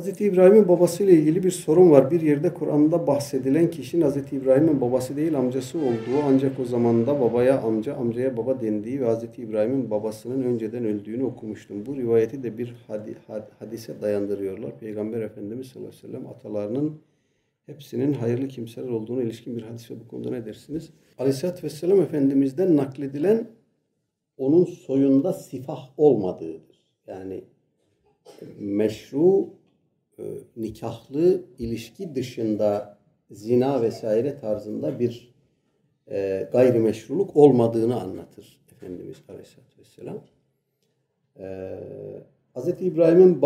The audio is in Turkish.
Hz. İbrahim'in babasıyla ilgili bir sorun var. Bir yerde Kur'an'da bahsedilen kişinin Hz. İbrahim'in babası değil amcası olduğu ancak o zamanda babaya amca, amcaya baba dendiği ve Hz. İbrahim'in babasının önceden öldüğünü okumuştum. Bu rivayeti de bir hadi, had, hadise dayandırıyorlar. Peygamber Efendimiz sallallahu aleyhi ve sellem atalarının hepsinin hayırlı kimseler olduğuna ilişkin bir hadis ve bu konuda ne dersiniz? Aleyhisselatü Vesselam Efendimiz'den nakledilen onun soyunda sifah olmadığıdır. Yani meşru e, nikahlı ilişki dışında zina vesaire tarzında bir e, gayrimeşruluk olmadığını anlatır Efendimiz Aleyhisselatü Vesselam. E, Hz. İbrahim'in